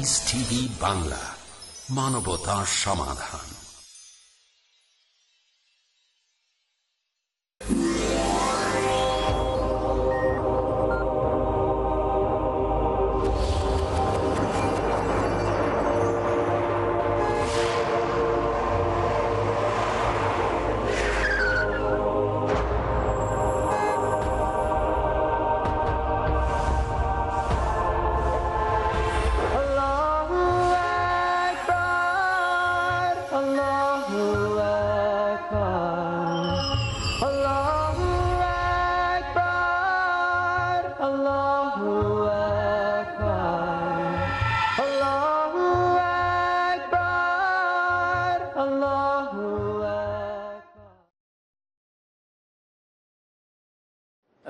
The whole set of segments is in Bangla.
টিভি বাংলা মানবতার সমাধান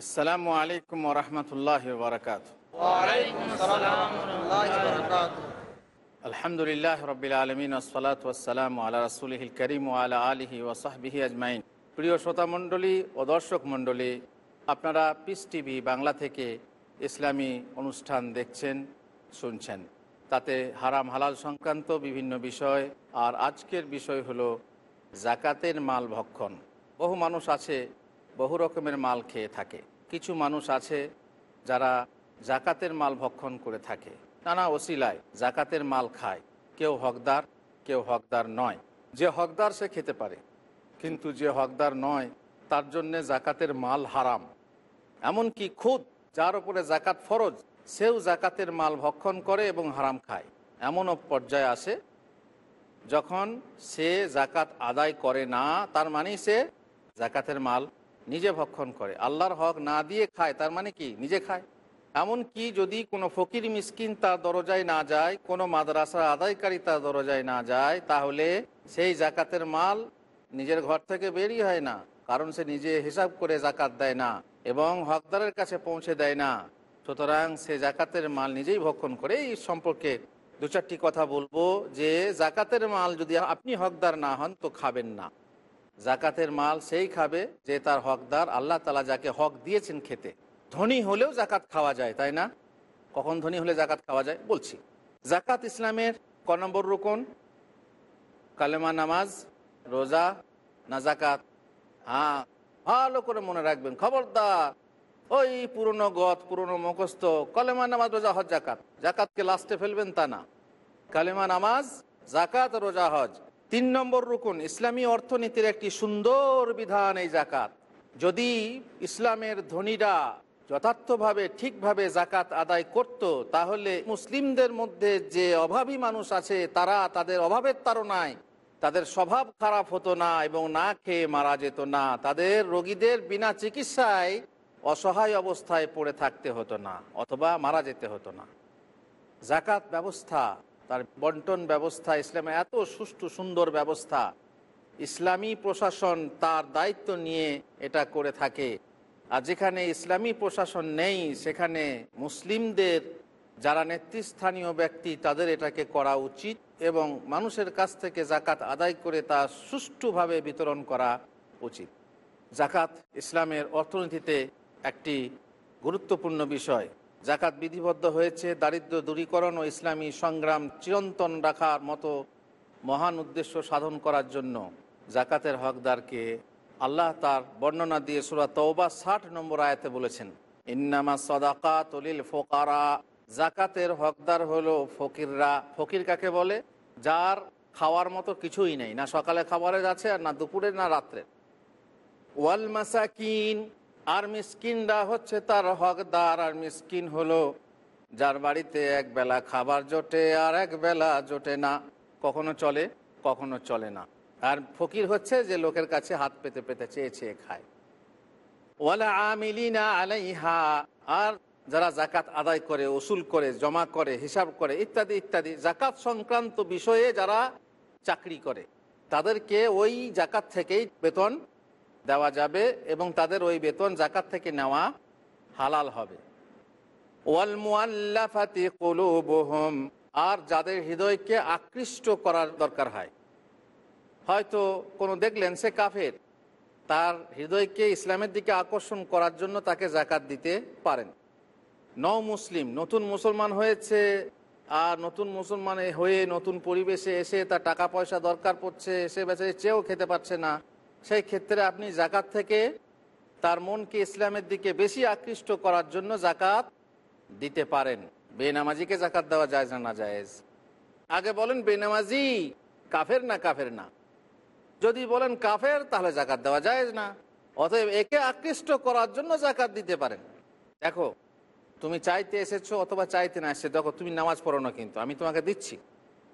আসসালামু আলাইকুম ওরহমতুল্লাহ বারকাত আলহামদুলিল্লাহ রবিল আলমিন আসসালাত ওয়াসালাম আলা রসুলহিল করিম আলা আলিহি ওসাহবিহি আজমাইন। প্রিয় শ্রোতা মণ্ডলী ও দর্শক মণ্ডলী আপনারা পিস টিভি বাংলা থেকে ইসলামী অনুষ্ঠান দেখছেন শুনছেন। তাতে হারাম হালাল সংক্রান্ত বিভিন্ন বিষয় আর আজকের বিষয় হলো জাকাতের মাল ভক্ষণ। বহু মানুষ আছে বহু রকমের মাল খেয়ে থাকে। কিছু মানুষ আছে যারা জাকাতের মাল ভক্ষণ করে থাকে। নানা ওসিলায় জাকাতের মাল খায়। কেউ হকদার কেউ হকদার নয়। যে হকদার সে খেতে পারে। কিন্তু যে হকদার নয়, তার জন্যে জাকাতের মাল হারাম। এমনকি খুদ, যার উপরে জাকাত ফরজ, সেও জাকাতের মাল ভক্ষণ করে এবং হারাম খায়। এমনও পর্যায়ে আসে, যখন সে জাকাত আদায় করে না, তার মানে সে জাকাতের মাল নিজে ভক্ষণ করে। আল্লাহর হক না দিয়ে খায়, তার মানে কি? নিজে খায়। এমনকি যদি কোনো ফকির মিসকিন তার দরজায় না যায়, কোনো মাদ্রাসা আদায়কারী তার দরজায় না যায়, তাহলে সেই জাকাতের মাল নিজের ঘর থেকে বেরিয়ে হয় না, কারণ সে নিজে হিসাব করে জাকাত দেয় না এবং হকদারের কাছে পৌঁছে দেয় না। সুতরাং সে জাকাতের মাল নিজেই ভক্ষণ করে। এই সম্পর্কে দু চারটি কথা বলব যে, জাকাতের মাল যদি আপনি হকদার না হন, তো খাবেন না। জাকাতের মাল সেই খাবে যে তার হকদার, আল্লাহ তালা যাকে হক দিয়েছেন খেতে। ধনী হলেও জাকাত খাওয়া যায়, তাই না? কখন ধনী হলে জাকাত খাওয়া যায়? বলছি। জাকাত ইসলামের ক নম্বর রুকন? কালেমা নামাজ, রোজা না জাকাত? হ্যাঁ ভালো করে মনে রাখবেন। খবরদার, ওই পুরনো গত পুরনো মুখস্থ, কালেমা নামাজ, রোজা, হজ, জাকাত। জাকাতকে লাস্টে ফেলবেন তা না। কালেমা নামাজ, জাকাত, রোজা, হজ। তিন নম্বর রুকুন, ইসলামী অর্থনীতির একটি সুন্দর বিধান এই জাকাত। যদি ইসলামের ধনীরা যথার্থভাবে, ঠিকভাবে জাকাত আদায় করত, তাহলে মুসলিমদের মধ্যে যে অভাবী মানুষ আছে, তারা তাদের অভাবের তাড়নায় তাদের স্বভাব খারাপ হতো না এবং না খেয়ে মারা যেত না। তাদের রোগীদের বিনা চিকিৎসায় অসহায় অবস্থায় পড়ে থাকতে হতো না, অথবা মারা যেতে হতো না। জাকাত ব্যবস্থা তার বন্টন ব্যবস্থা, ইসলামে এত সুষ্ঠু সুন্দর ব্যবস্থা, ইসলামী প্রশাসন তার দায়িত্ব নিয়ে এটা করে থাকে। আর যেখানে ইসলামী প্রশাসন নেই, সেখানে মুসলিমদের যারা নেতৃস্থানীয় ব্যক্তি, তাদের এটাকে করা উচিত এবং মানুষের কাছ থেকে জাকাত আদায় করে তা সুষ্ঠুভাবে বিতরণ করা উচিত। জাকাত ইসলামের অর্থনীতিতে একটি গুরুত্বপূর্ণ বিষয়। জাকাত বিধিবদ্ধ হয়েছে, দারিদ্র দূরীকরণ ও ইসলামী সংগ্রাম চিরন্তন রাখার মতো মহান উদ্দেশ্য সাধন করার জন্য জাকাতের হকদারকে আল্লাহ তার বর্ণনা দিয়ে সুরা তওবা ষাট নম্বর আয়াতে বলেছেন, ইন্নামা সদাকা তলিল ফোকারা জাকাতের হকদার হলো ফকিররা। ফকির কাকে বলে? যার খাওয়ার মতো কিছুই নেই, না সকালে খাবারের আছে আর না দুপুরে না রাত্রে। ওয়াল মাসাকিন আর মিসকিনরা হচ্ছে তার হকদার, আর মিসকিন হলো যার বাড়িতে এক বেলা খাবার জোটে আর এক বেলা জোটে না। কখনো চলে কখনো চলে না। আর ফকির হচ্ছে যে লোকের কাছে হাত পেতে পেতে চেয়ে চেয়ে খায়। ওয়ালা আমিলিনা আলাইহা, আর যারা জাকাত আদায় করে ওসুল করে, জমা করে, হিসাব করে, ইত্যাদি ইত্যাদি জাকাত সংক্রান্ত বিষয়ে যারা চাকরি করে, তাদেরকে ওই জাকাত থেকেই বেতন দেওয়া যাবে এবং তাদের ওই বেতন জাকাত থেকে নেওয়া হালাল হবে। আর যাদের হৃদয়কে আকৃষ্ট করার দরকার হয়। হয়তো কোনো দেখলেন সে কাফের, তার হৃদয়কে ইসলামের দিকে আকর্ষণ করার জন্য তাকে জাকাত দিতে পারেন। নও মুসলিম, নতুন মুসলমান হয়েছে, আর নতুন মুসলমান হয়ে নতুন পরিবেশে এসে তার টাকা পয়সা দরকার পড়ছে এসে বেঁচে চেয়েও খেতে পারছে না। সেই ক্ষেত্রে আপনি জাকাত থেকে তার মনকে ইসলামের দিকে বেশি আকৃষ্ট করার জন্য জাকাত দিতে পারেন। বেনামাজিকে জাকাত দেওয়া যায় না জায়েজ? আগে বলেন বেনামাজি কাফের না কাফের না? যদি বলেন কাফের, তাহলে জাকাত দেওয়া যায় না। অতএব একে আকৃষ্ট করার জন্য জাকাত দিতে পারেন। দেখো, তুমি চাইতে এসেছ অথবা চাইতে না এসে দেখো, তুমি নামাজ পড়ো না কিন্তু, আমি তোমাকে দিচ্ছি।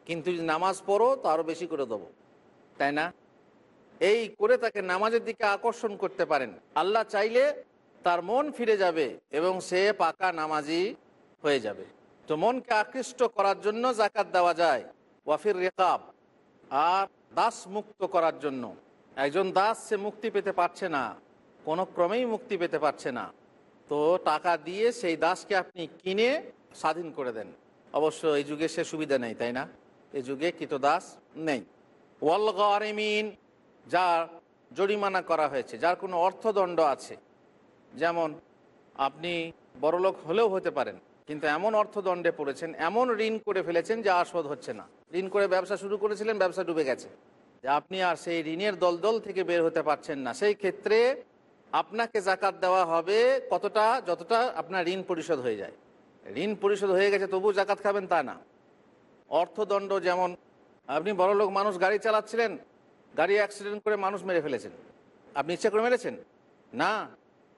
কিন্তু যদি নামাজ পড়ো, তো আরও বেশি করে দেবো। তাই না? এই করে তাকে নামাজের দিকে আকর্ষণ করতে পারেন। আল্লাহ চাইলে তার মন ফিরে যাবে এবং সে পাকা নামাজি হয়ে যাবে। তো মনকে আকৃষ্ট করার জন্য জাকাত দেওয়া যায়, ওয়াফির রেকাব, আর দাস মুক্ত করার জন্য। একজন দাস সে মুক্তি পেতে পারছে না, কোনো ক্রমেই মুক্তি পেতে পারছে না। তো টাকা দিয়ে সেই দাসকে আপনি কিনে স্বাধীন করে দেন। অবশ্য এই যুগে সে সুবিধা নেই, তাই না? এই যুগে দাস নেই। ওয়াল গরিমিন যার জরিমানা করা হয়েছে, যার কোনো অর্থদণ্ড আছে। যেমন, আপনি বড়লোক হলেও হতে পারেন, কিন্তু এমন অর্থদণ্ডে পড়েছেন, এমন ঋণ করে ফেলেছেন যে আর শোধ হচ্ছে না। ঋণ করে ব্যবসা শুরু করেছিলেন, ব্যবসা ডুবে গেছে। যে আপনি আর সেই ঋণের দলদল থেকে বের হতে পারছেন না, সেই ক্ষেত্রে আপনাকে জাকাত দেওয়া হবে কতটা, যতটা আপনার ঋণ পরিশোধ হয়ে যায়। ঋণ পরিশোধ হয়ে গেছে তবু জাকাত খাবেন তা না। অর্থদণ্ড যেমন, আপনি বড়লোক মানুষ, গাড়ি চালাচ্ছিলেন গাড়ি অ্যাক্সিডেন্ট করে মানুষ মেরে ফেলেছেন। আপনি ইচ্ছা করে মেরেছেন? না।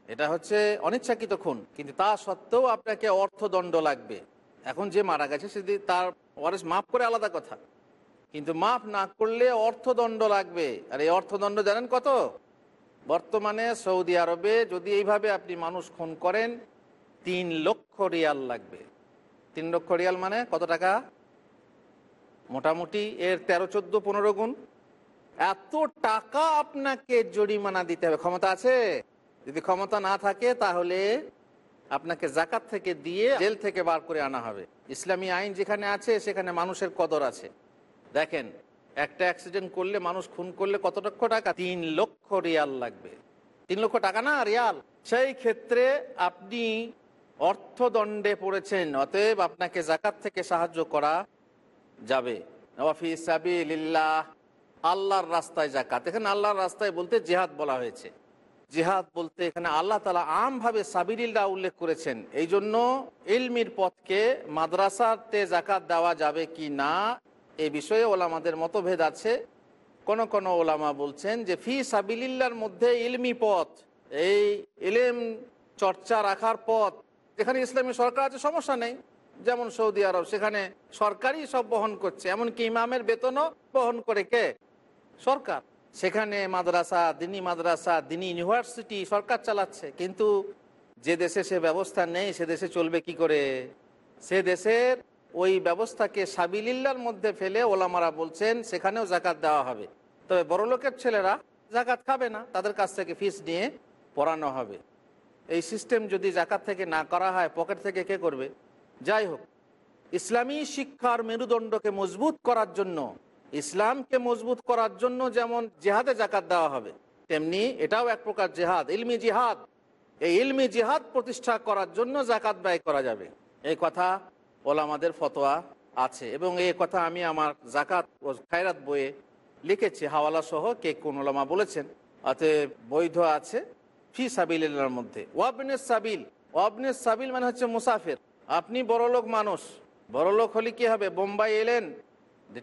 এটা হচ্ছে অনিচ্ছাকৃত খুন। কিন্তু তা সত্ত্বেও আপনাকে অর্থদণ্ড লাগবে। এখন যে মারা গেছে সেদি তার ওয়ারেস মাফ করে আলাদা কথা। কিন্তু মাফ না করলে অর্থদণ্ড লাগবে। আর এই অর্থদণ্ড জানেন কত? বর্তমানে সৌদি আরবে যদি এইভাবে আপনি মানুষ খুন করেন, তিন লক্ষ রিয়াল লাগবে। তিন লক্ষ রিয়াল মানে কত টাকা? মোটামুটি এর তেরো, চোদ্দ, পনেরো গুণ। এত টাকা আপনাকে জরিমানা দিতে হবে। ক্ষমতা আছে? যদি ক্ষমতা না থাকে, তাহলে আপনাকে জাকাত থেকে দিয়ে জেল থেকে বার করে আনা হবে। ইসলামী আইন যেখানে আছে, সেখানে মানুষের কদর আছে। দেখেন, একটা অ্যাক্সিডেন্ট করলে, মানুষ খুন করলে কত লক্ষ টাকা? তিন লক্ষ রিয়াল লাগবে। তিন লক্ষ টাকা না, রিয়াল? সেই ক্ষেত্রে আপনি অর্থদণ্ডে পড়েছেন, অতএব আপনাকে জাকাত থেকে সাহায্য করা যাবে। ওয়াফি সাবিলিল্লাহ। আল্লাহর রাস্তায় জাকাত এখানে আল্লাহর রাস্তায় বলতে জেহাদ বলা হয়েছে। জেহাদ বলতে এখানে আল্লাহ তালা আমভাবে সাবিরিল্লাহ উল্লেখ করেছেন। এই জন্য ইলমির পথকে মাদ্রাসাতে জাকাত দেওয়া যাবে কি না, এ বিষয়ে ওলামাদের মতভেদ আছে। কোন কোন ওলামা বলছেন যে, ফি সাবিলিল্লার মধ্যে ইলমি পথ, এই ইলেম চর্চা রাখার পথ যেখানে ইসলামী সরকার আছে, সমস্যা নেই। যেমন সৌদি আরব, সেখানে সরকারই সব বহন করছে। এমনকি ইমামের বেতনও বহন করে কে? সরকার। সেখানে মাদ্রাসা, দিনী মাদ্রাসা, দিনী ইউনিভার্সিটি সরকার চালাচ্ছে। কিন্তু যে দেশে সে ব্যবস্থা নেই, সে দেশে চলবে কি করে? সে দেশের ওই ব্যবস্থাকে সাবিলিল্লার মধ্যে ফেলে ওলামারা বলছেন, সেখানেও জাকাত দেওয়া হবে। তবে বড় লোকের ছেলেরা জাকাত খাবে না, তাদের কাছ থেকে ফিস নিয়ে পড়ানো হবে। এই সিস্টেম যদি জাকাত থেকে না করা হয়, পকেট থেকে কে করবে? যাই হোক, ইসলামী শিক্ষার মেরুদণ্ডকে মজবুত করার জন্য ইসলামকে মজবুত করার জন্য যেমন জেহাদে জাকাত দেওয়া হবে, তেমনি এটাও এক প্রকার জেহাদ, ইলমি জিহাদ। এই ইলমি জিহাদ প্রতিষ্ঠা করার জন্য জাকাত ব্যয় করা যাবে। এই কথা ওলামাদের ফতোয়া আছে এবং এই কথা আমি আমার জাকাত ও খায়রাত বইয়ে লিখেছি, হাওয়ালা সহ কে কোন ওলামা বলেছেন। অতএব বৈধ আছে ফি সাবিলের মধ্যে। ওয়াবনের সাবিল ওয়াবনের সাবিল মানে হচ্ছে মুসাফির। আপনি বড়লোক মানুষ, বড়লোক হলে কি হবে? বোম্বাই এলেন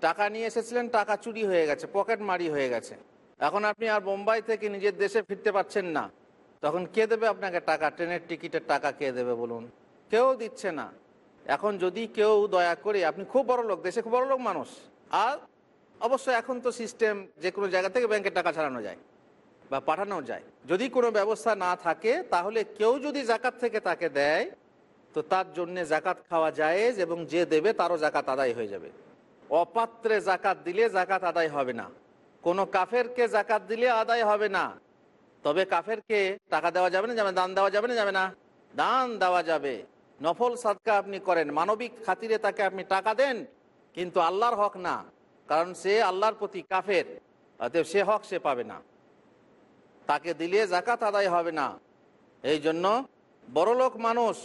টাকা নিয়ে এসেছিলেন, টাকা চুরি হয়ে গেছে, পকেট মারি হয়ে গেছে। এখন আপনি আর বোম্বাই থেকে নিজের দেশে ফিরতে পারছেন না। তখন কে দেবে আপনাকে টাকা? ট্রেনের টিকিটের টাকা কে দেবে বলুন? কেউ দিচ্ছে না। এখন যদি কেউ দয়া করে, আপনি খুব বড় লোক, দেশে খুব বড় লোক মানুষ, আর অবশ্য এখন তো সিস্টেম যে কোনো জায়গা থেকে ব্যাংকে টাকা ছাড়ানো যায় বা পাঠানো যায়। যদি কোনো ব্যবস্থা না থাকে, তাহলে কেউ যদি জাকাত থেকে তাকে দেয়, তো তার জন্যে জাকাত খাওয়া জায়েজ এবং যে দেবে তারও জাকাত আদায় হয়ে যাবে। অপাত্রে জাকাত দিলে জাকাত আদায় হবে না। কোনো কাফেরকে জাকাত দিলে আদায় হবে না। তবে কাফেরকে টাকা দেওয়া যাবে না, যাবে দান দেওয়া যাবে না যাবে না। দান দেওয়া যাবে। নফল সাদকা আপনি করেন, মানবিক খাতিরে তাকে আপনি টাকা দেন, কিন্তু আল্লাহর হক না। কারণ সে আল্লাহর প্রতি কাফের, অতএব সে হক সে পাবে না। তাকে দিলে জাকাত আদায় হবে না। এই জন্য বড়লোক মানুষ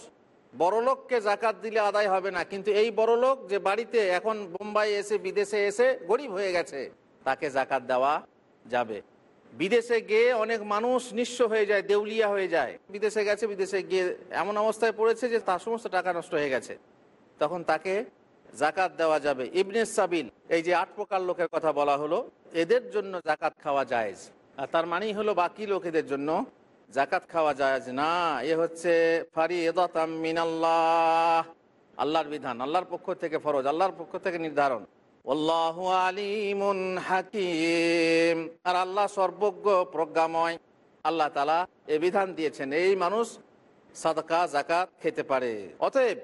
বড়লোককে জাকাত দিলে আদায় হবে না, কিন্তু এই বড়লোক যে বাড়িতে এখন বোম্বাই এসে, বিদেশে এসে গরিব হয়ে গেছে, তাকে জাকাত দেওয়া যাবে। বিদেশে গিয়ে অনেক মানুষ নিঃস্ব হয়ে যায়, দেউলিয়া হয়ে যায়। বিদেশে গেছে, বিদেশে গিয়ে এমন অবস্থায় পড়েছে যে তার সমস্ত টাকা নষ্ট হয়ে গেছে। তখন তাকে জাকাত দেওয়া যাবে। ইবনে সাবিল, এই যে আট প্রকার লোকের কথা বলা হলো, এদের জন্য জাকাত খাওয়া যায় আর তার মানেই হলো বাকি লোকেদের জন্য জাকাত খাওয়া যায় না। এ হচ্ছে মিনাল্লাহ। আল্লাহর বিধান, আল্লাহর পক্ষ থেকে ফরজ, আল্লাহর পক্ষ থেকে নির্ধারণ। আলিমুন হাকিম। আর আল্লাহ সর্বজ্ঞ, প্রজ্ঞাময়। আল্লাহ তালা এ বিধান দিয়েছেন, এই মানুষ সাদকা জাকাত খেতে পারে। অতএব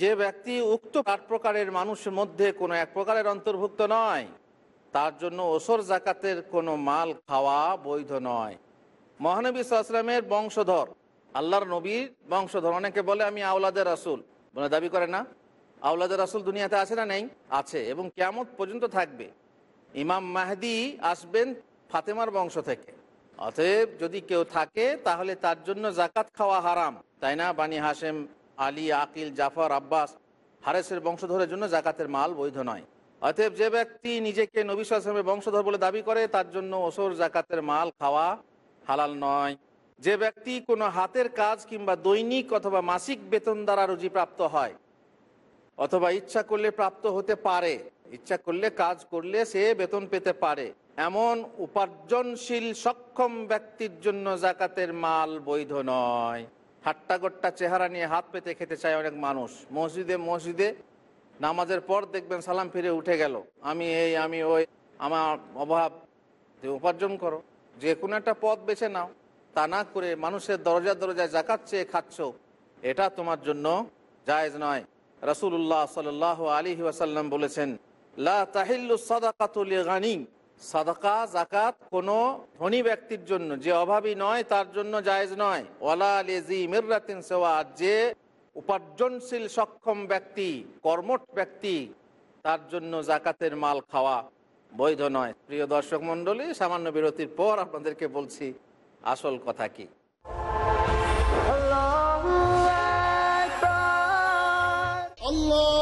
যে ব্যক্তি উক্ত আট প্রকারের মানুষের মধ্যে কোনো এক প্রকারের অন্তর্ভুক্ত নয়, তার জন্য ওসর জাকাতের কোনো মাল খাওয়া বৈধ নয়। মহানবী সাল্লামের বংশধর, আল্লাহর নবীর বংশধর। অনেকে বলে, আমি আওলাদের রাসুল। বলে দাবি করে না। আওলাদের রাসুল দুনিয়াতে আছে না নেই? আছে। এবং কেমত পর্যন্ত থাকবে। ইমাম মাহদি আসবেন ফাতেমার বংশ থেকে। অতএব যদি কেউ থাকে, তাহলে তার জন্য জাকাত খাওয়া হারাম। তাই না? বানি হাসেম আলী, আকিল, জাফর, আব্বাস হারেসের বংশধরের জন্য জাকাতের মাল বৈধ নয়। অতএব যে ব্যক্তি নিজেকে নবী সালামের বংশধর বলে দাবি করে, তার জন্য ওসর জাকাতের মাল খাওয়া হালাল নয়। যে ব্যক্তি কোনো হাতের কাজ কিংবা দৈনিক অথবা মাসিক বেতন দ্বারা রুজি প্রাপ্ত হয় অথবা ইচ্ছা করলে প্রাপ্ত হতে পারে, ইচ্ছা করলে কাজ করলে সে বেতন পেতে পারে। এমন উপার্জনশীল, সক্ষম ব্যক্তির জন্য জাকাতের মাল বৈধ নয়। হাট্টাগোট্টা চেহারা নিয়ে হাত পেতে খেতে চায় অনেক মানুষ। মসজিদে মসজিদে নামাজের পর দেখবেন সালাম ফিরে উঠে গেল। আমি এই, আমি ওই, আমার অভাব। উপার্জন করো। যে কোনো একটা পথ বেছে নাও। তা না করে মানুষের দরজা দরজায় জাকাত চেয়ে খাচ্ছ। এটা তোমার জন্য জায়েজ নয়। রসুল্লাহ সাল আলী ওয়াসাল্লাম বলেছেন, লা তাহিল্লু সাদাকাতুল গানি সাদাকা জাকাত কোনো ধনী ব্যক্তির জন্য, যে অভাবী নয়, তার জন্য জায়েজ নয়। ওয়ালা লেজি মির্রাতিন সেওয়া যে উপার্জনশীল, সক্ষম ব্যক্তি, কর্মঠ ব্যক্তি, তার জন্য জাকাতের মাল খাওয়া। বৈধ নয়। প্রিয় দর্শক মণ্ডলী সামান্য বিরতির পর আপনাদেরকে বলছি আসল কথা কি? Allahu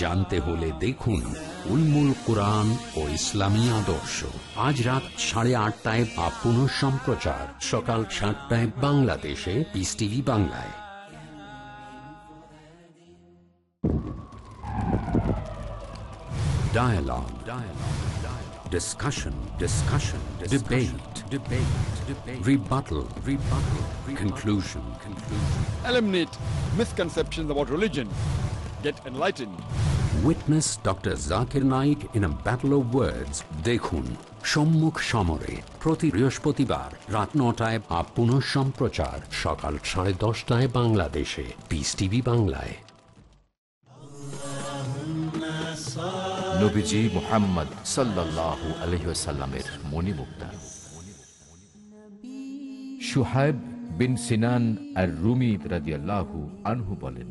জানতে হলে দেখুন উলমুল কোরআন ও ইসলামী আদর্শ আজ রাত সাড়ে আটটায় বা পুনঃ সম্প্রচার সকাল সাতটায় বাংলাদেশে পিস টিভি বাংলায় Dialogue. Dialogue. Dialogue. Discussion. Discussion. Debate. Debate. Debate. Rebuttal. Rebuttal. Rebuttal. Conclusion. Conclusion. eliminate misconceptions about religion. Get enlightened. Witness Dr. Zakir Naik in a battle of words. দেখুন সম্মুখ সমরে প্রতি বৃহস্পতিবার রাত নটায় বা পুনঃ সম্প্রচার সকাল সাড়ে দশটায় বাংলাদেশে পিস টিভি বাংলায় নবীজি মোহাম্মদ সাল্লাল্লাহু আলহিসাল্লামের মণিমুক্তা সুহাইব বিন সিনান আর রুমি রাদিয়াল্লাহু আনহু বলেন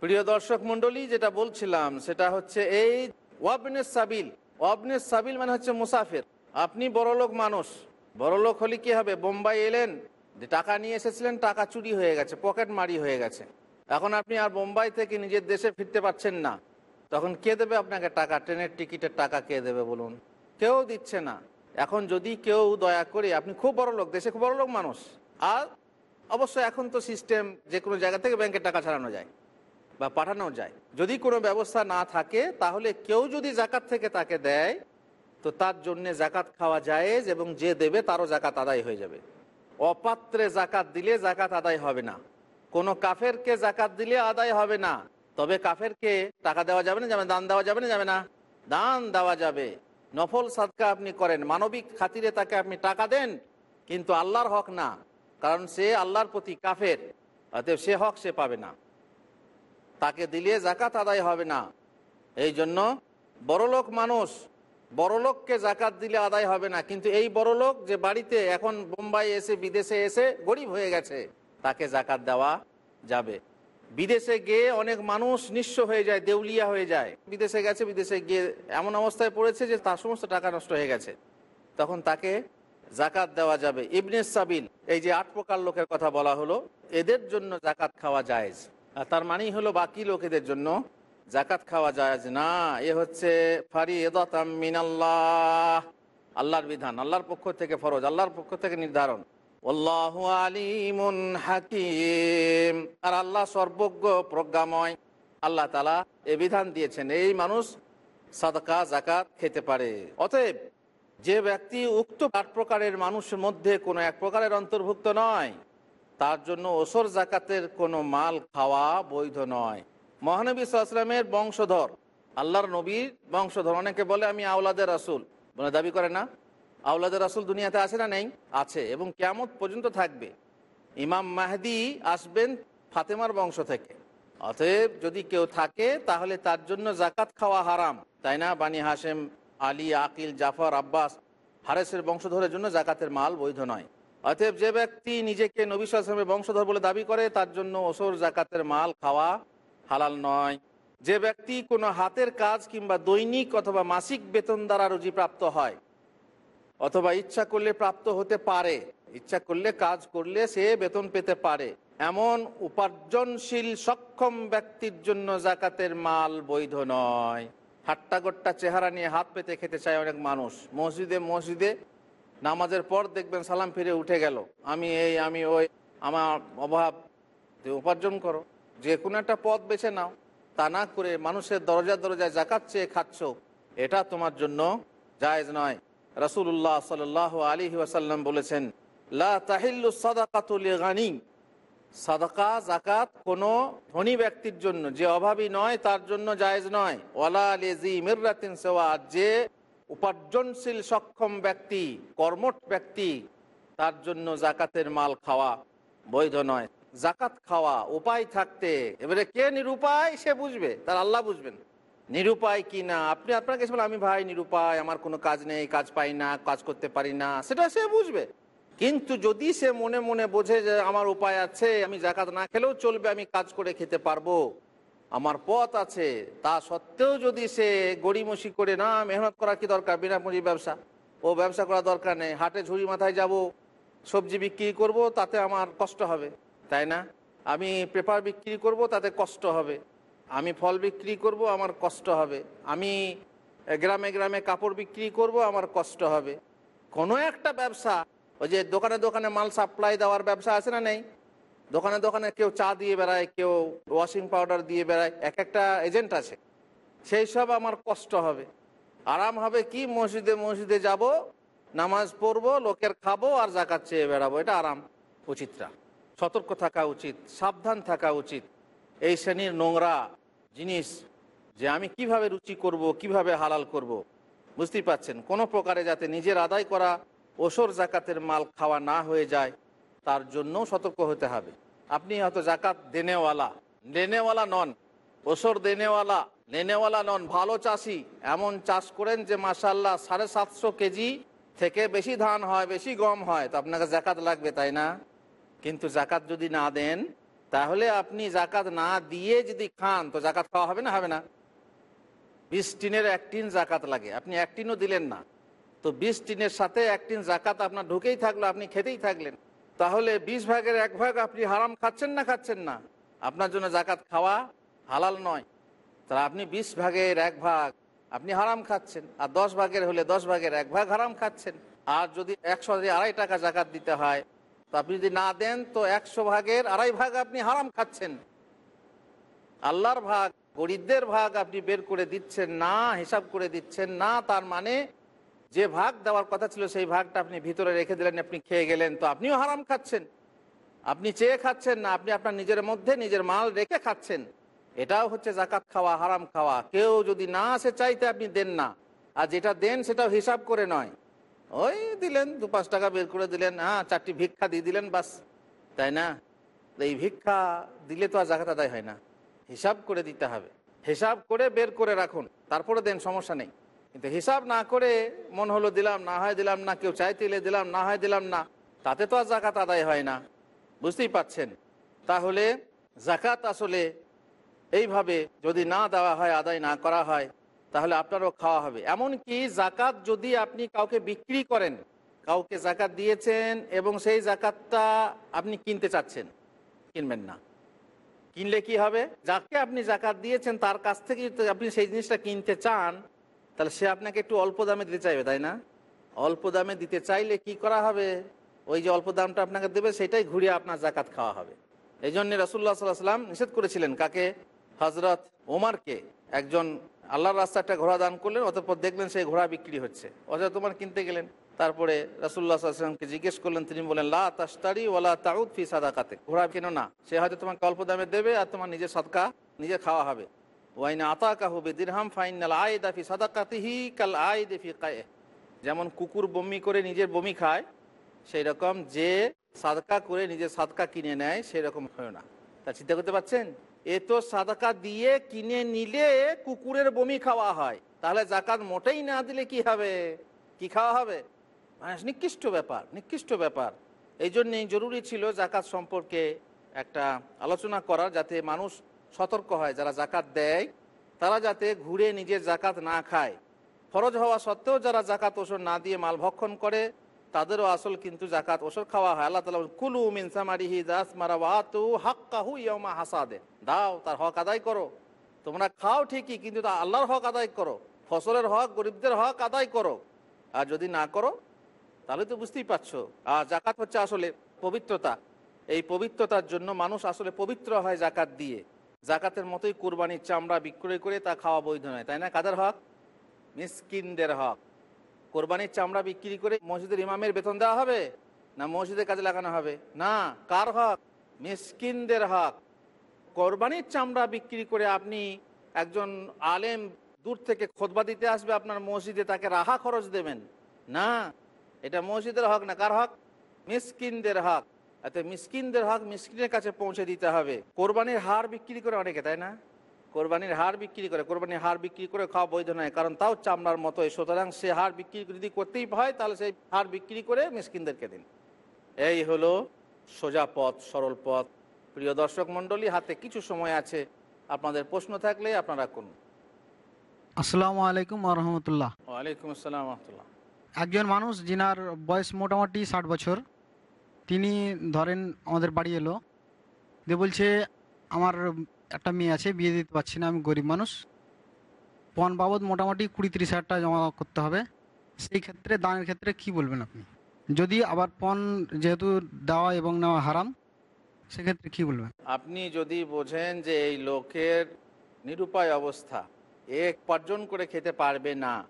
প্রিয় দর্শক মন্ডলী যেটা বলছিলাম, সেটা হচ্ছে এই ওয়াবনের সাবিল। ওয়াবনের সাবিল মানে হচ্ছে মুসাফির। আপনি বড়লোক মানুষ। বড়লোক হলে কি হবে? বোম্বাই এলেন, যে টাকা নিয়ে এসেছিলেন, টাকা চুরি হয়ে গেছে, পকেট মারি হয়ে গেছে। এখন আপনি আর বোম্বাই থেকে নিজের দেশে ফিরতে পারছেন না। তখন কে দেবে আপনাকে টাকা? ট্রেনের টিকিটের টাকা কে দেবে বলুন? কেউ দিচ্ছে না। এখন যদি কেউ দয়া করে, আপনি খুব বড় লোক, দেশে খুব বড় লোক মানুষ, আর অবশ্য এখন তো সিস্টেম যে কোনো জায়গা থেকে ব্যাংকে টাকা ছাড়ানো যায় বা পাঠানো যায়। যদি কোনো ব্যবস্থা না থাকে, তাহলে কেউ যদি জাকাত থেকে তাকে দেয়, তো তার জন্যে জাকাত খাওয়া জায়েজ এবং যে দেবে তারও জাকাত আদায় হয়ে যাবে। অপাত্রে জাকাত দিলে জাকাত আদায় হবে না। কোনো কাফেরকে জাকাত দিলে আদায় হবে না। তবে কাফেরকে টাকা দেওয়া যাবে না, যাবে দান দেওয়া যাবে না যাবে না। দান দেওয়া যাবে। নফল সাদকা আপনি করেন, মানবিক খাতিরে তাকে আপনি টাকা দেন, কিন্তু আল্লাহর হক না, কারণ সে আল্লাহর প্রতি কাফের, অতএব সে হক সে পাবে না। তাকে দিলে জাকাত আদায় হবে না। এই জন্য বড়লোক মানুষ, বড়লোককে জাকাত দিলে আদায় হবে না, কিন্তু এই বড়লোক যে বাড়িতে এখন বোম্বাই এসে, বিদেশে এসে গরিব হয়ে গেছে, তাকে জাকাত দেওয়া যাবে। বিদেশে গিয়ে অনেক মানুষ নিঃস্ব হয়ে যায়, দেউলিয়া হয়ে যায়। বিদেশে গেছে, বিদেশে গিয়ে এমন অবস্থায় পড়েছে যে তার সমস্ত টাকা নষ্ট হয়ে গেছে। তখন তাকে জাকাত দেওয়া যাবে। ইবনে সাবিল, এই যে আট প্রকার লোকের কথা বলা হলো, এদের জন্য জাকাত খাওয়া জায়েজ। আর তার মানেই হলো বাকি লোকেদের জন্য জাকাত খাওয়া জায়েজ না। এ হচ্ছে ফারি মিনাল্লাহ, আল্লাহর বিধান, আল্লাহর পক্ষ থেকে ফরজ, আল্লাহর পক্ষ থেকে নির্ধারণ। আল্লাহু আলিমুন হাকিম। আর আল্লাহ সর্বজ্ঞ, প্রজ্ঞাময়। আল্লাহ তালা এ বিধান দিয়েছেন, এই মানুষ সাদকা জাকাত খেতে পারে। অতএব যে ব্যক্তি উক্ত আট প্রকারের মানুষের মধ্যে কোনো এক প্রকারের অন্তর্ভুক্ত নয়, তার জন্য ওসর জাকাতের কোনো মাল খাওয়া বৈধ নয়। মহানবী সাল্লামের বংশধর, আল্লাহর নবীর বংশধর, অনেকে বলে আমি আওলাদের রাসুল। বলে দাবি করে না? আওলাদের রাসুল দুনিয়াতে আছে না নেই? আছে। এবং কেমন পর্যন্ত থাকবে। ইমাম মাহদি আসবেন ফাতেমার বংশ থেকে। অতএব যদি কেউ থাকে, তাহলে তার জন্য জাকাত খাওয়া হারাম। তাই না? বানি হাসেম আলী, আকিল, জাফর, আব্বাস হারেসের বংশধরের জন্য জাকাতের মাল বৈধ নয়। অতএব যে ব্যক্তি নিজেকে নবী আসলামের বংশধর বলে দাবি করে, তার জন্য ওসর জাকাতের মাল খাওয়া হালাল নয়। যে ব্যক্তি কোনো হাতের কাজ কিংবা দৈনিক অথবা মাসিক বেতন দ্বারা রুজি প্রাপ্ত হয় অথবা ইচ্ছা করলে প্রাপ্ত হতে পারে। ইচ্ছা করলে কাজ করলে সে বেতন পেতে পারে। এমন উপার্জনশীল, সক্ষম ব্যক্তির জন্য জাকাতের মাল বৈধ নয়। হাট্টাগোট্টা চেহারা নিয়ে হাত পেতে খেতে চায় অনেক মানুষ। মসজিদে মসজিদে নামাজের পর দেখবেন সালাম ফিরে উঠে গেল। আমি এই, আমি ওই, আমার অভাব। উপার্জন করো। যে কোনো একটা পথ বেছে নাও। তা না করে মানুষের দরজা দরজায় জাকাত চেয়ে খাচ্ছ। এটা তোমার জন্য জায়জ নয়। রাসুল্লাহ সাল আলী ওয়াসাল্লাম বলেছেন, লা তাহিল্লু সাদাকাতুল গানি সাদাকা জাকাত কোনো ধনী ব্যক্তির জন্য, যে অভাবী নয়, তার জন্য জায়েজ নয়। ওয়ালা লেজি মির্রাতিন সেওয়া যে উপার্জনশীল, সক্ষম ব্যক্তি, কর্মঠ ব্যক্তি, তার জন্য জাকাতের মাল খাওয়া বৈধ নয়। জাকাত খাওয়া উপায় থাকতে, এবারে কে নিরুপায়? সে বুঝবে, তার আল্লাহ বুঝবেন। নিরুপায় কি না? আপনি, আপনার কাছে আমি ভাই নিরুপায়, আমার কোনো কাজ নেই, কাজ পাই না, কাজ করতে পারি না। সেটা সে বুঝবে। কিন্তু যদি সে মনে মনে বোঝে যে আমার উপায় আছে, আমি জাকাত না খেলেও চলবে, আমি কাজ করে খেতে পারব, আমার পথ আছে। তা সত্ত্বেও যদি সে গড়িমসি করে, না, মেহনত করার কি দরকার? বিনা পুঁজি ব্যবসা। ও, ব্যবসা করার দরকার নেই। হাটে ঝুড়ি মাথায় যাব, সবজি বিক্রি করব, তাতে আমার কষ্ট হবে। তাই না? আমি পেপার বিক্রি করব, তাতে কষ্ট হবে। আমি ফল বিক্রি করব, আমার কষ্ট হবে। আমি গ্রামে গ্রামে কাপড় বিক্রি করব, আমার কষ্ট হবে। কোনো একটা ব্যবসা, ওই যে দোকানে দোকানে মাল সাপ্লাই দেওয়ার ব্যবসা আছে না নেই? দোকানে দোকানে কেউ চা দিয়ে বেড়ায়, কেউ ওয়াশিং পাউডার দিয়ে বেড়ায়, এক একটা এজেন্ট আছে। সেই সব আমার কষ্ট হবে। আরাম হবে কি? মসজিদে মসজিদে যাব, নামাজ পড়ব, লোকের খাব আর জাকাত চেয়ে বেড়াবো। এটা আরাম, উচিতটা। সতর্ক থাকা উচিত, সাবধান থাকা উচিত। এই শ্রেণির নোংরা জিনিস যে আমি কীভাবে রুচি করব, কীভাবে হালাল করব। বুঝতেই পাচ্ছেন কোনো প্রকারে যাতে নিজের আদায় করা ওসর জাকাতের মাল খাওয়া না হয়ে যায়, তার জন্যও সতর্ক হতে হবে আপনি হয়তো জাকাত দেনেওয়ালা লেনেওয়ালা নন, ওসর দেনেওয়ালা লেনেওয়ালা নন, ভালো চাষি, এমন চাষ করেন যে মাসাল্লাহ সাড়ে সাতশো কেজি থেকে বেশি ধান হয়, বেশি গম হয়, তো আপনাকে জাকাত লাগবে, তাই না কিন্তু জাকাত যদি না দেন তাহলে আপনি জাকাত না দিয়ে যদি খান, তো জাকাত খাওয়া হবে না? হবে না। বিশ টিনের এক টিন জাকাত লাগে। আপনি এক টিনও দিলেন না। তো বিশ টিনের সাথে এক টিন জাকাত আপনার ঢুকেই থাকল, আপনি খেতেই থাকলেন। তাহলে বিশ ভাগের এক ভাগ আপনি হারাম খাচ্ছেন না খাচ্ছেন না? আপনার জন্য জাকাত খাওয়া হালাল নয়। তা আপনি বিশ ভাগের এক ভাগ আপনি হারাম খাচ্ছেন। আর দশ ভাগের হলে দশ ভাগের এক ভাগ হারাম খাচ্ছেন। আর যদি একশো আড়াই টাকা জাকাত দিতে হয় আপনি যদি না দেন, তো একশো ভাগের আড়াই ভাগ আপনি হারাম খাচ্ছেন। আল্লাহর ভাগ, গরিবদের ভাগ আপনি বের করে দিচ্ছেন না, হিসাব করে দিচ্ছেন না, তার মানে যে ভাগ দেওয়ার কথা ছিল, সেই ভাগটা আপনি ভিতরে রেখে দিলেন, আপনি খেয়ে গেলেন, তো আপনিও হারাম খাচ্ছেন। আপনি চেয়ে খাচ্ছেন না, আপনি আপনার নিজের মধ্যে নিজের মাল রেখে খাচ্ছেন। এটাও হচ্ছে জাকাত খাওয়া, হারাম খাওয়া। কেউ যদি না আসে, চাইতে আপনি দেন না। আর যেটা দেন, সেটাও হিসাব করে নয়। ওই দিলেন, দু পাঁচ টাকা বের করে দিলেন হ্যাঁ চারটি ভিক্ষা দিয়ে দিলেন, বাস। তাই না? এই ভিক্ষা দিলে তো আর জাকাত আদায় হয় না। হিসাব করে দিতে হবে। হিসাব করে বের করে রাখুন, তারপরে দেন সমস্যা নেই। কিন্তু হিসাব না করে মন হলো দিলাম, না হয় দিলাম না, কেউ চাইতে এলে দিলাম, না হয় দিলাম না, তাতে তো আর জাকাত আদায় হয় না। বুঝতেই পাচ্ছেন? তাহলে জাকাত আসলে এইভাবে যদি না দেওয়া হয়, আদায় না করা হয় তাহলে আপনারও খাওয়া হবে। এমনকি জাকাত যদি আপনি কাউকে বিক্রি করেন, কাউকে জাকাত দিয়েছেন এবং সেই জাকাতটা আপনি কিনতে চাচ্ছেন, কিনবেন না। কিনলে কি হবে? যাকে আপনি জাকাত দিয়েছেন, তার কাছ থেকে আপনি সেই জিনিসটা কিনতে চান, তাহলে সে আপনাকে একটু অল্প দামে দিতে চাইবে, তাই না? অল্প দামে দিতে চাইলে কি করা হবে? ওই যে অল্প দামটা আপনাকে দেবে, সেটাই ঘুরিয়ে আপনার জাকাত খাওয়া হবে। এই জন্য রসুল্লাহ সাল্লাহ সাল্লাম নিষেধ করেছিলেন কাকে? হজরত ওমারকে, একজন আল্লাহর রাস্তা একটা ঘোড়া দান করলেন, অতঃপর দেখলেন সেই ঘোড়া বিক্রি হচ্ছে। অথবা তোমার কিনতে গেলেন। তারপরে রাসুল্লাহ সাল্লামকে জিজ্ঞেস করলেন, তিনি বলেন লা তাস্তারি ওলা তাউদ ফি সাদাকাতে। ঘোড়া কেন না, সে হয়তো তোমাকে অল্প দামে দেবে আর তোমার নিজের সদকা নিজে খাওয়া হবে। ওয়াইনা আতা কাহবে দিরহাম ফাইনাল আয় দাফি সাদাকাতিহি কাল আয় দেফি কায়ে। যেমন কুকুর বমি করে নিজের বমি খায় সেই রকম যে সাদকা করে নিজের সাদকা কিনে নেয় সেই রকম হয় না। তা চিন্তা করতে পারছেন? এ তো সাদাকা দিয়ে কিনে নিলে কুকুরের বমি খাওয়া হয়। তাহলে জাকাত মোটেই না দিলে কি হবে? কি খাওয়া হবে? মানে নিকৃষ্ট ব্যাপার নিকৃষ্ট ব্যাপার। এই জন্যেই জরুরি ছিল জাকাত সম্পর্কে একটা আলোচনা করার যাতে মানুষ সতর্ক হয়, যারা জাকাত দেয়, তারা যাতে ঘুরে নিজের জাকাত না খায়। ফরজ হওয়া সত্ত্বেও যারা জাকাত ওষুধ না দিয়ে মাল ভক্ষণ করে তাদেরও আসল কিন্তু জাকাত ওষুধ খাওয়া হয়। আল্লাহ তালা কুলু মিন দাস মারা ওয়াতু হাক্কাহু ইয়ামা হাসাদে। দাও, তার হক আদায় করো। তোমরা খাও ঠিকই, কিন্তু তা আল্লাহর হক আদায় করো। ফসলের হক, গরিবদের হক আদায় করো। আর যদি না করো, তাহলে তো বুঝতেই পারছ। আর জাকাত হচ্ছে আসলে পবিত্রতা। এই পবিত্রতার জন্য মানুষ আসলে পবিত্র হয় জাকাত দিয়ে। জাকাতের মতোই কোরবানির চামড়া বিক্রয় করে তা খাওয়া বৈধ নয়। তাই না, কাদের হক? মিসকিনদের হক। কোরবানির চামড়া বিক্রি করে মসজিদের ইমামের বেতন দেওয়া হবে না মসজিদের কাজে লাগানো হবে? না, কার হক? মিসকিনদের হক। কোরবানির চামড়া বিক্রি করে আপনি একজন আলেম দূর থেকে খোদবা দিতে আসবে, আপনার মসজিদে তাকে রাহা খরচ দেবেন। না, এটা মসজিদের হক না কার হক? মিসকিনদের হক। এতে মিসকিনদের হক মিসকিনের কাছে পৌঁছে দিতে হবে। কোরবানির হার বিক্রি করে অনেকে, তাই না? কোরবানির হার বিক্রি করে কোরবানির হার বিক্রি করে খাওয়া বৈধ নয় কারণ তাও চামড়ার মতোই সুতরাং সে হার বিক্রি যদি করতেই হয় তাহলে সেই হার বিক্রি করে মিসকিনদেরকে দিন। এই হলো সোজা পথ সরল পথ। প্রিয় দর্শক মণ্ডলী হাতে কিছু সময় আছে। আপনাদের প্রশ্ন থাকলে আপনারা করুন। আসসালামু আলাইকুম রহমতুল্লাহ। ওয়ালাইকুম আসসালাম রহমতুল্লাহ। একজন মানুষ যিনার বয়স মোটামুটি ষাট বছর তিনি ধরেন আমাদের বাড়ি এলো। দিয়ে বলছে আমার একটা মেয়ে আছে, বিয়ে দিতে পারছি না, আমি গরিব মানুষ। পণ বাবদ মোটামুটি কুড়ি তিরিশ হাজার টাকা জমা করতে হবে। সেই ক্ষেত্রে, দানের ক্ষেত্রে কি বলবেন আপনি? যদি আবার পণ যেহেতু দেওয়া এবং নেওয়া হারাম, সেক্ষেত্রে কি বলবেন? আপনি যদি বোঝেন যে এই লোকের নিরুপায় অবস্থা, এ উপার্জন করে খেতে পারবে না।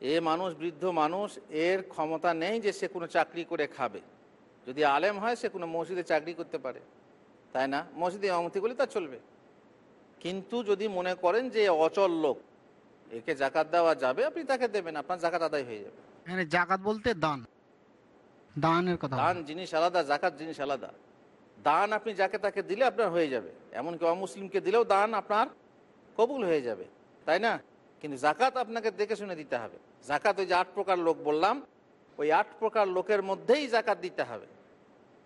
এ মানুষ, বৃদ্ধ মানুষ, এর ক্ষমতা নেই যে সে কোনো চাকরি করে খাবে। যদি আলেম হয়, সে কোনো মসজিদে চাকরি করতে পারে। তাই না? মসজিদে অমতি করলে তা চলবে। কিন্তু যদি মনে করেন যে অচল লোক একে জাকাত দেওয়া যাবে আপনি তাকে দেবেন আপনার জাকাত আদায় হয়ে যাবে। এখানে জাকাত বলতে দান। দানের কথা দান জিনিস আলাদা জাকাত জিনিস আলাদা। দান আপনি যাকে তাকে দিলে আপনার হয়ে যাবে। এমনকি অমুসলিমকে দিলেও দান আপনার কবুল হয়ে যাবে। তাই না? কিন্তু জাকাত আপনাকে দেখে শুনে দিতে হবে। জাকাত ওই যে আট প্রকার লোক বললাম ওই আট প্রকার লোকের মধ্যেই জাকাত দিতে হবে।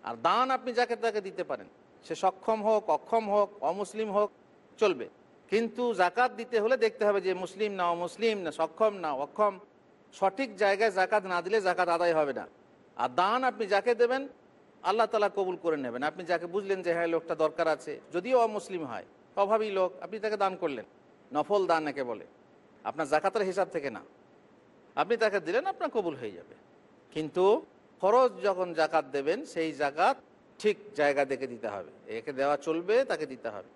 আর দান আপনি যাকে তাকে দিতে পারেন। সে সক্ষম হোক, অক্ষম হোক, অমুসলিম হোক, চলবে। কিন্তু জাকাত দিতে হলে দেখতে হবে যে মুসলিম না অমুসলিম, না সক্ষম, না অক্ষম। সঠিক জায়গায় জাকাত না দিলে জাকাত আদায় হবে না। আর দান আপনি যাকে দেবেন, আল্লাহ তালা কবুল করে নেবেন। আপনি যাকে বুঝলেন যে হ্যাঁ লোকটা দরকার আছে, যদিও অমুসলিম হয়, অভাবী লোক, আপনি তাকে দান করলেন। নফল দান একে বলে। আপনার জাকাতের হিসাব থেকে না। আপনি তাকে দিলেন, আপনার কবুল হয়ে যাবে। কিন্তু খরচ যখন জাকাত দেবেন, সেই জাকাত ঠিক জায়গা দেখে দিতে হবে। একে দেওয়া চলবে, তাকে দিতে হবে।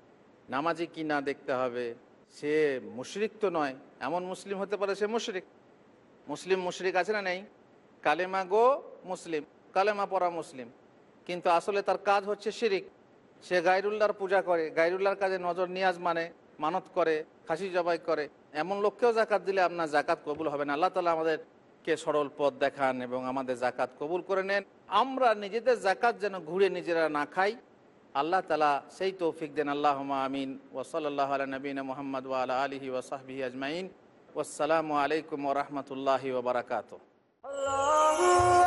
নামাজি কি না দেখতে হবে? সে মুশরিক তো নয়, এমন মুসলিম হতে পারে সে মুশরিক। মুসলিম মুশরিক আছে না নেই? কালেমা গো মুসলিম, কালেমা পড়া মুসলিম। কিন্তু আসলে তার কাজ হচ্ছে শিরিক। সে গাইরুল্লাহর পূজা করে গাইরুল্লাহর কাজে নজর, নিয়াজ মানে মানত করে, খাসি জবাই করে। এমন লোককেও জাকাত দিলে আপনার জাকাত কবুল হবে না। আল্লাহ তালা আমাদেরকে সরল পথ দেখান এবং আমাদের জাকাত কবুল করে নেন। আমরা নিজেদের জাকাত যেন ঘুরে নিজেরা না খাই। আল্লাহ তালা সেই তৌফিক দেন। আল্লাহ আমিন। ওসলাল্লাহ নবীন মোহাম্মদ ওয়ালা আলহি ওসাহবি আজমাইন। আসসালামু আলাইকুম ওরহমতুল্লাহি ওবরাকাত Allahu